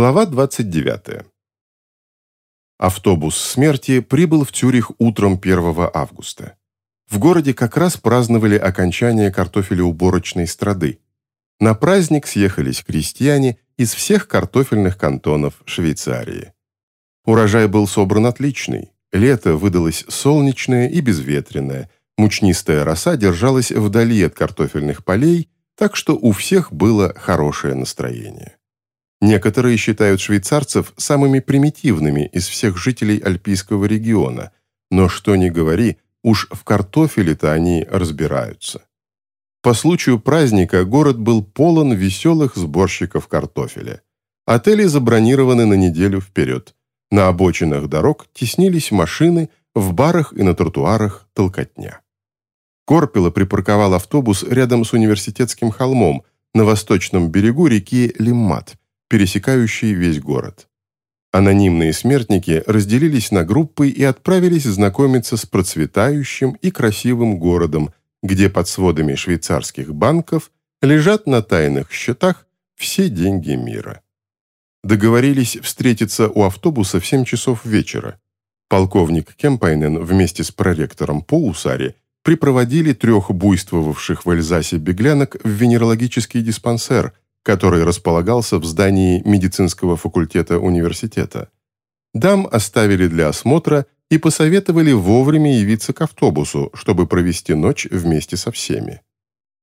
Глава 29. Автобус смерти прибыл в Цюрих утром 1 августа. В городе как раз праздновали окончание картофелеуборочной страды. На праздник съехались крестьяне из всех картофельных кантонов Швейцарии. Урожай был собран отличный. Лето выдалось солнечное и безветренное. Мучнистая роса держалась вдали от картофельных полей, так что у всех было хорошее настроение. Некоторые считают швейцарцев самыми примитивными из всех жителей альпийского региона, но что ни говори, уж в картофеле-то они разбираются. По случаю праздника город был полон веселых сборщиков картофеля. Отели забронированы на неделю вперед. На обочинах дорог теснились машины, в барах и на тротуарах толкотня. Корпело припарковал автобус рядом с университетским холмом на восточном берегу реки Лиммат, пересекающей весь город. Анонимные смертники разделились на группы и отправились знакомиться с процветающим и красивым городом, где под сводами швейцарских банков лежат на тайных счетах все деньги мира. Договорились встретиться у автобуса в 7 часов вечера. Полковник Кемпайнен вместе с проректором Поусари припроводили трех буйствовавших в Эльзасе беглянок в венерологический диспансер, который располагался в здании медицинского факультета университета. Дам оставили для осмотра и посоветовали вовремя явиться к автобусу, чтобы провести ночь вместе со всеми.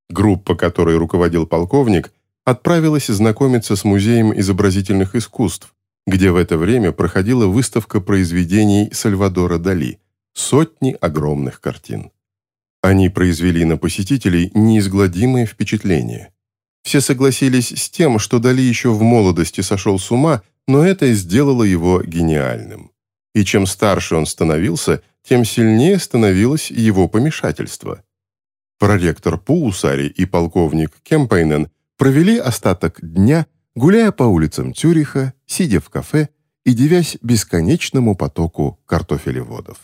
Группа, которой руководил полковник, отправилась знакомиться с Музеем изобразительных искусств, где в это время проходила выставка произведений Сальвадора Дали, сотни огромных картин. Они произвели на посетителей неизгладимое впечатление. Все согласились с тем, что Дали еще в молодости сошел с ума, но это сделало его гениальным. И чем старше он становился, тем сильнее становилось его помешательство. Проректор Пуусари и полковник Кемпайнен провели остаток дня, гуляя по улицам Цюриха, сидя в кафе и девясь бесконечному потоку картофелеводов.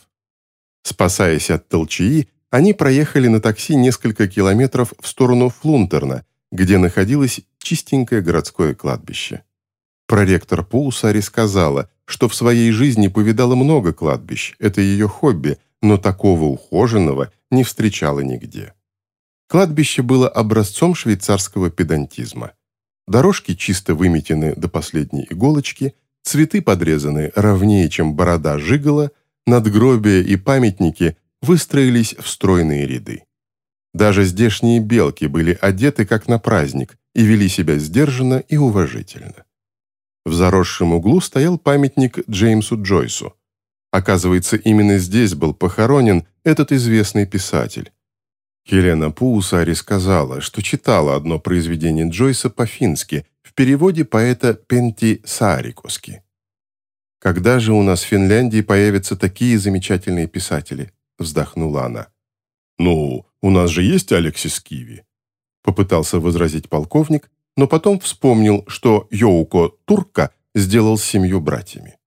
Спасаясь от толчаи, они проехали на такси несколько километров в сторону Флунтерна, где находилось чистенькое городское кладбище. Проректор Пулсари сказала, что в своей жизни повидала много кладбищ, это ее хобби, но такого ухоженного не встречала нигде. Кладбище было образцом швейцарского педантизма. Дорожки чисто выметены до последней иголочки, цветы подрезаны ровнее, чем борода жигала, надгробия и памятники выстроились в стройные ряды. Даже здешние белки были одеты как на праздник и вели себя сдержанно и уважительно. В заросшем углу стоял памятник Джеймсу Джойсу. Оказывается, именно здесь был похоронен этот известный писатель. Хелена Пуусари сказала, что читала одно произведение Джойса по-фински в переводе поэта Пенти Саарикоски. «Когда же у нас в Финляндии появятся такие замечательные писатели?» – вздохнула она. «Ну, у нас же есть Алексис Киви», — попытался возразить полковник, но потом вспомнил, что Йоуко Турка сделал семью братьями.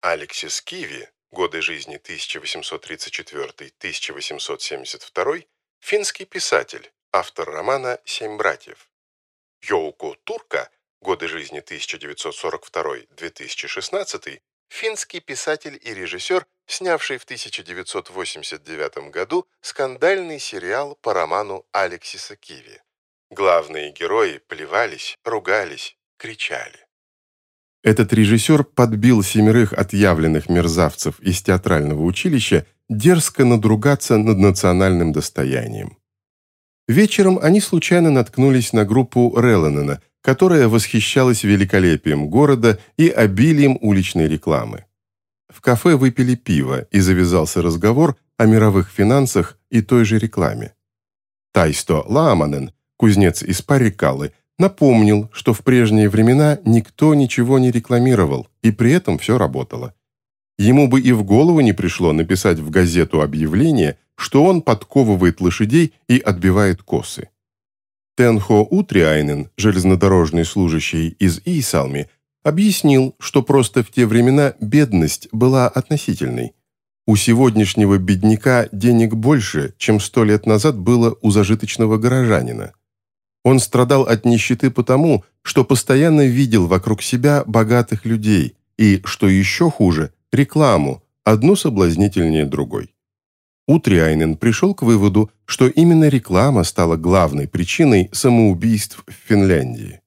Алексис Киви, годы жизни 1834-1872, финский писатель, автор романа «Семь братьев». Йоуко Турка, годы жизни 1942-2016, финский писатель и режиссер, снявший в 1989 году скандальный сериал по роману Алексиса Киви. Главные герои плевались, ругались, кричали. Этот режиссер подбил семерых отъявленных мерзавцев из театрального училища дерзко надругаться над национальным достоянием. Вечером они случайно наткнулись на группу Релленена – которая восхищалась великолепием города и обилием уличной рекламы. В кафе выпили пиво, и завязался разговор о мировых финансах и той же рекламе. Тайсто Ламанен, кузнец из Парикалы, напомнил, что в прежние времена никто ничего не рекламировал, и при этом все работало. Ему бы и в голову не пришло написать в газету объявление, что он подковывает лошадей и отбивает косы. Тенхо Утриайнен, железнодорожный служащий из Исалми, объяснил, что просто в те времена бедность была относительной. У сегодняшнего бедняка денег больше, чем сто лет назад было у зажиточного горожанина. Он страдал от нищеты потому, что постоянно видел вокруг себя богатых людей и, что еще хуже, рекламу, одну соблазнительнее другой. Утриайнен пришел к выводу, что именно реклама стала главной причиной самоубийств в Финляндии.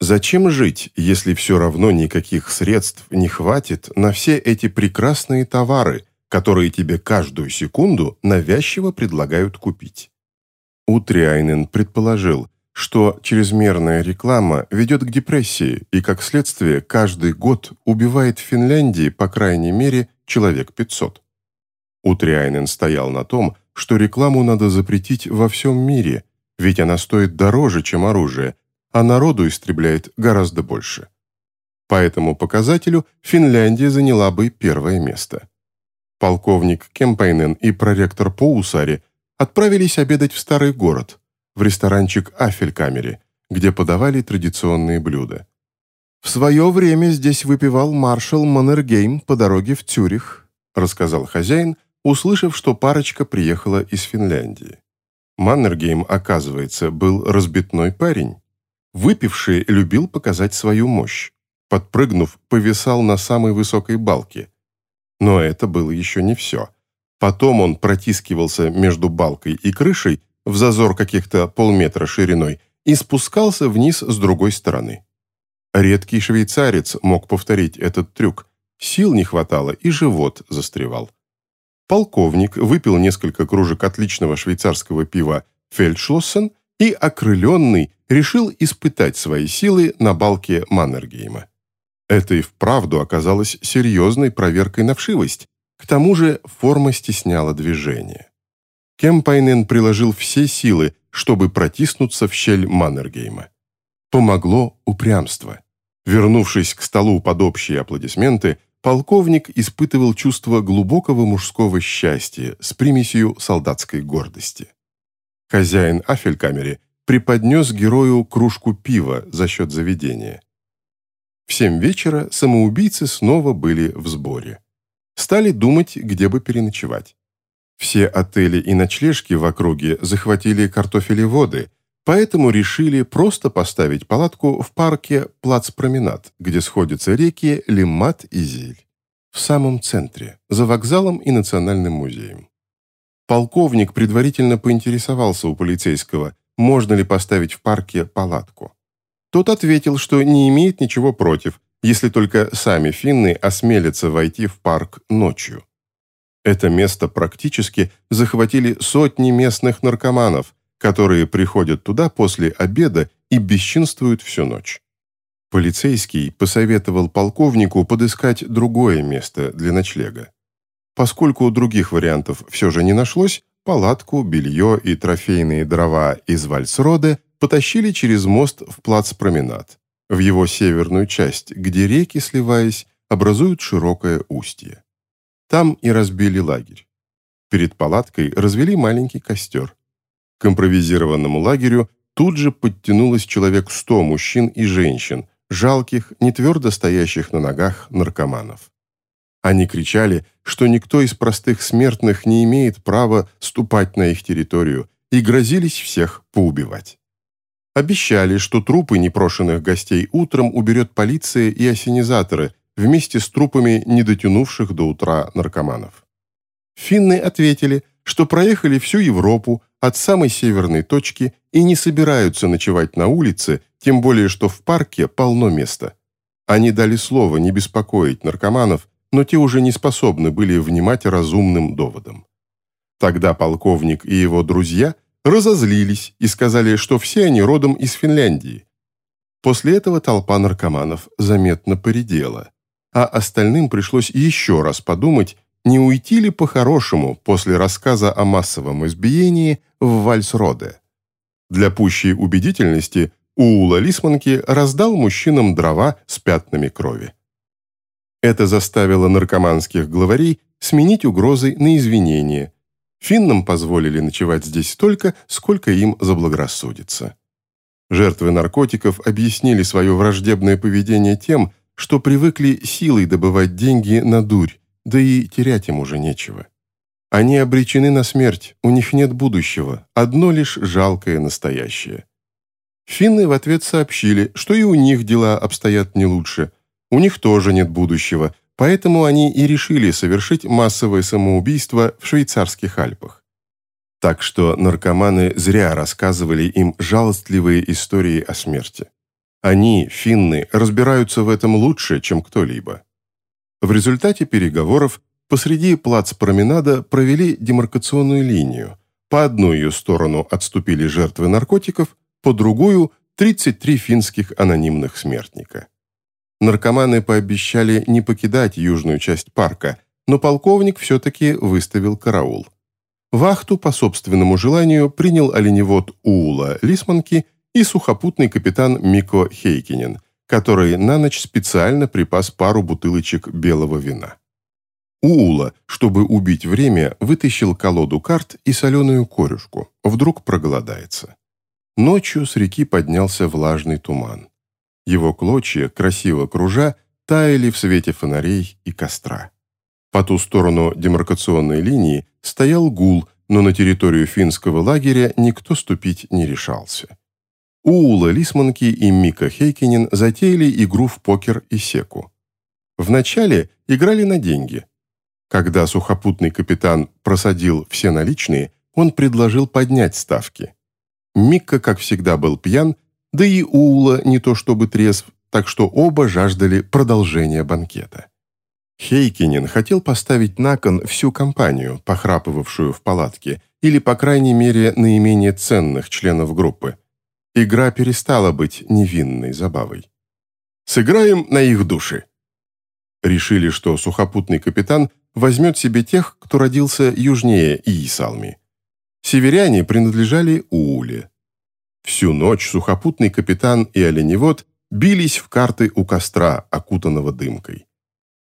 Зачем жить, если все равно никаких средств не хватит на все эти прекрасные товары, которые тебе каждую секунду навязчиво предлагают купить? Утриайнен предположил, что чрезмерная реклама ведет к депрессии и, как следствие, каждый год убивает в Финляндии по крайней мере человек 500. Утриайнен стоял на том, что рекламу надо запретить во всем мире, ведь она стоит дороже, чем оружие, а народу истребляет гораздо больше. По этому показателю Финляндия заняла бы первое место. Полковник Кемпайнен и проректор Поусари отправились обедать в старый город, в ресторанчик Афелькамере, где подавали традиционные блюда. «В свое время здесь выпивал маршал Маннергейм по дороге в Цюрих», рассказал хозяин, услышав, что парочка приехала из Финляндии. Маннергейм, оказывается, был разбитной парень. Выпивший любил показать свою мощь. Подпрыгнув, повисал на самой высокой балке. Но это было еще не все. Потом он протискивался между балкой и крышей в зазор каких-то полметра шириной и спускался вниз с другой стороны. Редкий швейцарец мог повторить этот трюк. Сил не хватало, и живот застревал. Полковник выпил несколько кружек отличного швейцарского пива «Фельдшлоссен» и, окрыленный, решил испытать свои силы на балке Маннергейма. Это и вправду оказалось серьезной проверкой на вшивость, к тому же форма стесняла движение. Кемпайнен приложил все силы, чтобы протиснуться в щель Маннергейма. Помогло упрямство. Вернувшись к столу под общие аплодисменты, полковник испытывал чувство глубокого мужского счастья с примесью солдатской гордости. Хозяин Афелькамере преподнес герою кружку пива за счет заведения. В семь вечера самоубийцы снова были в сборе. Стали думать, где бы переночевать. Все отели и ночлежки в округе захватили картофелеводы, поэтому решили просто поставить палатку в парке Плацпроменад, где сходятся реки Лимат и Зиль. В самом центре, за вокзалом и Национальным музеем. Полковник предварительно поинтересовался у полицейского, можно ли поставить в парке палатку. Тот ответил, что не имеет ничего против, если только сами финны осмелятся войти в парк ночью. Это место практически захватили сотни местных наркоманов, которые приходят туда после обеда и бесчинствуют всю ночь. Полицейский посоветовал полковнику подыскать другое место для ночлега. Поскольку других вариантов все же не нашлось, палатку, белье и трофейные дрова из Вальсроде потащили через мост в плац-променад, в его северную часть, где реки, сливаясь, образуют широкое устье. Там и разбили лагерь. Перед палаткой развели маленький костер. К импровизированному лагерю тут же подтянулось человек сто мужчин и женщин, жалких, не твердо стоящих на ногах наркоманов. Они кричали, что никто из простых смертных не имеет права ступать на их территорию, и грозились всех поубивать. Обещали, что трупы непрошенных гостей утром уберет полиция и осенизаторы вместе с трупами недотянувших до утра наркоманов. Финны ответили, что проехали всю Европу от самой северной точки и не собираются ночевать на улице, тем более что в парке полно места. Они дали слово не беспокоить наркоманов но те уже не способны были внимать разумным доводам. Тогда полковник и его друзья разозлились и сказали, что все они родом из Финляндии. После этого толпа наркоманов заметно поредела, а остальным пришлось еще раз подумать, не уйти ли по-хорошему после рассказа о массовом избиении в Вальсроде. Для пущей убедительности Уула Лисманки раздал мужчинам дрова с пятнами крови. Это заставило наркоманских главарей сменить угрозы на извинения. Финнам позволили ночевать здесь столько, сколько им заблагорассудится. Жертвы наркотиков объяснили свое враждебное поведение тем, что привыкли силой добывать деньги на дурь, да и терять им уже нечего. Они обречены на смерть, у них нет будущего, одно лишь жалкое настоящее. Финны в ответ сообщили, что и у них дела обстоят не лучше. У них тоже нет будущего, поэтому они и решили совершить массовое самоубийство в швейцарских Альпах. Так что наркоманы зря рассказывали им жалостливые истории о смерти. Они, финны, разбираются в этом лучше, чем кто-либо. В результате переговоров посреди плац-променада провели демаркационную линию. По одну ее сторону отступили жертвы наркотиков, по другую – 33 финских анонимных смертника. Наркоманы пообещали не покидать южную часть парка, но полковник все-таки выставил караул. Вахту по собственному желанию принял оленевод Уула Лисманки и сухопутный капитан Мико Хейкинен, который на ночь специально припас пару бутылочек белого вина. Уула, чтобы убить время, вытащил колоду карт и соленую корюшку. Вдруг проголодается. Ночью с реки поднялся влажный туман. Его клочья, красиво кружа, таяли в свете фонарей и костра. По ту сторону демаркационной линии стоял гул, но на территорию финского лагеря никто ступить не решался. Уула Лисманки и Мика Хейкинен затеяли игру в покер и секу. Вначале играли на деньги. Когда сухопутный капитан просадил все наличные, он предложил поднять ставки. Микка, как всегда, был пьян, да и Уула не то чтобы трезв, так что оба жаждали продолжения банкета. Хейкинен хотел поставить на кон всю компанию, похрапывавшую в палатке, или, по крайней мере, наименее ценных членов группы. Игра перестала быть невинной забавой. «Сыграем на их души!» Решили, что сухопутный капитан возьмет себе тех, кто родился южнее Иисалми. Северяне принадлежали Ууле. Всю ночь сухопутный капитан и оленевод бились в карты у костра, окутанного дымкой.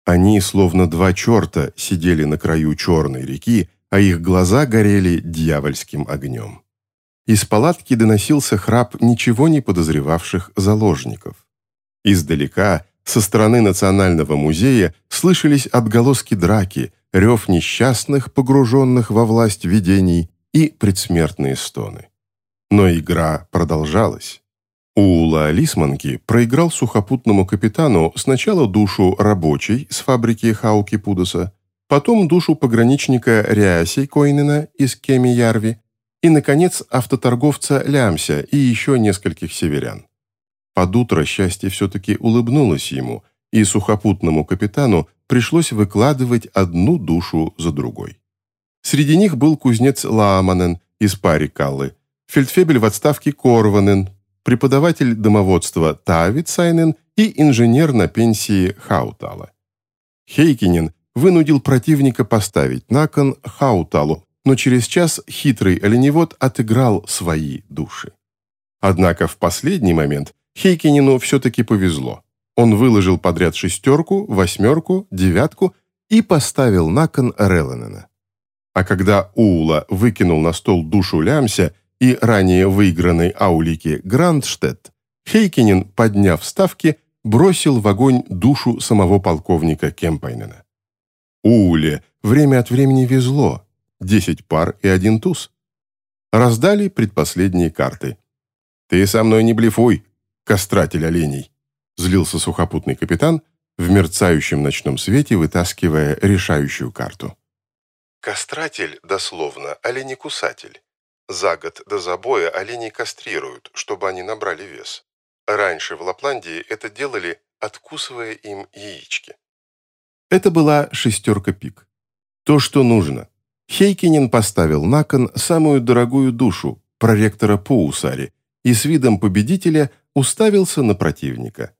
Они, словно два черта, сидели на краю черной реки, а их глаза горели дьявольским огнем. Из палатки доносился храп ничего не подозревавших заложников. Издалека, со стороны Национального музея, слышались отголоски драки, рев несчастных, погруженных во власть видений, и предсмертные стоны. Но игра продолжалась. Уула Лисманки проиграл сухопутному капитану сначала душу рабочей с фабрики Хауки Пудоса, потом душу пограничника Ряси Койнена из Кеми-Ярви и, наконец, автоторговца Лямся и еще нескольких северян. Под утро счастье все-таки улыбнулось ему, и сухопутному капитану пришлось выкладывать одну душу за другой. Среди них был кузнец Лааманен из Парикаллы, фельдфебель в отставке Корванен, преподаватель домоводства Тавицайнен и инженер на пенсии Хаутала. Хейкинен вынудил противника поставить на кон Хауталу, но через час хитрый оленевод отыграл свои души. Однако в последний момент Хейкинену все-таки повезло. Он выложил подряд шестерку, восьмерку, девятку и поставил на кон Реланена. А когда Уула выкинул на стол душу Лямся, и ранее выигранной Аулике Грандштедт, Хейкинен, подняв ставки, бросил в огонь душу самого полковника Кемпайнена. Ууле время от времени везло. Десять пар и один туз. Раздали предпоследние карты. «Ты со мной не блефуй, кастратель оленей!» злился сухопутный капитан, в мерцающем ночном свете вытаскивая решающую карту. Кастратель, дословно, оленекусатель. За год до забоя оленей кастрируют, чтобы они набрали вес. Раньше в Лапландии это делали, откусывая им яички. Это была шестерка пик. То, что нужно. Хейкинен поставил на кон самую дорогую душу, проректора Поусари, и с видом победителя уставился на противника.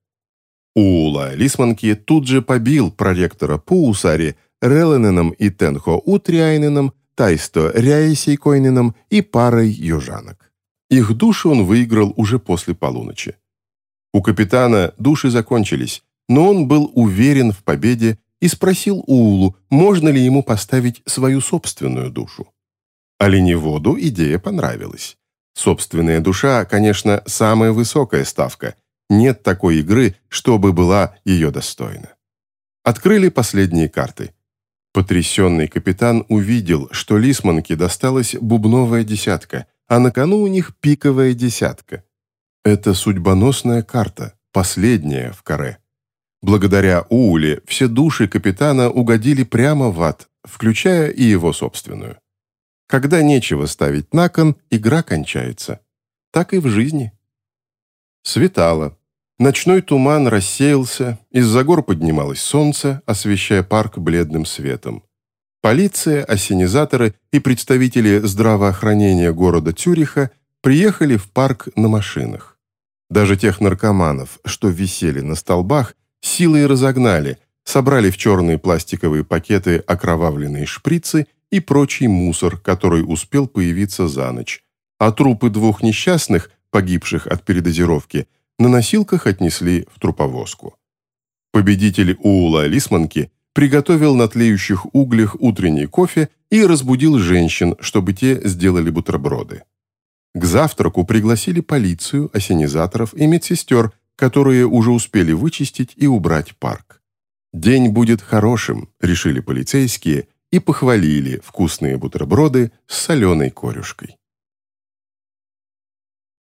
Уула Лисманки тут же побил проректора Поусари Реллененом и Тенхо Утриайненом Тайсто Ряесейкойнином и парой южанок. Их души он выиграл уже после полуночи. У капитана души закончились, но он был уверен в победе и спросил Уулу, можно ли ему поставить свою собственную душу. Оленеводу идея понравилась. Собственная душа, конечно, самая высокая ставка. Нет такой игры, чтобы была ее достойна. Открыли последние карты. Потрясенный капитан увидел, что Лисманке досталась бубновая десятка, а на кону у них пиковая десятка. Это судьбоносная карта, последняя в каре. Благодаря Ууле все души капитана угодили прямо в ад, включая и его собственную. Когда нечего ставить на кон, игра кончается. Так и в жизни. Светало. Ночной туман рассеялся, из-за гор поднималось солнце, освещая парк бледным светом. Полиция, осенизаторы и представители здравоохранения города Тюриха приехали в парк на машинах. Даже тех наркоманов, что висели на столбах, силой разогнали, собрали в черные пластиковые пакеты окровавленные шприцы и прочий мусор, который успел появиться за ночь. А трупы двух несчастных, погибших от передозировки, на носилках отнесли в труповозку. Победитель Уула Лисманки приготовил на тлеющих углях утренний кофе и разбудил женщин, чтобы те сделали бутерброды. К завтраку пригласили полицию, осенизаторов и медсестер, которые уже успели вычистить и убрать парк. «День будет хорошим», — решили полицейские и похвалили вкусные бутерброды с соленой корюшкой.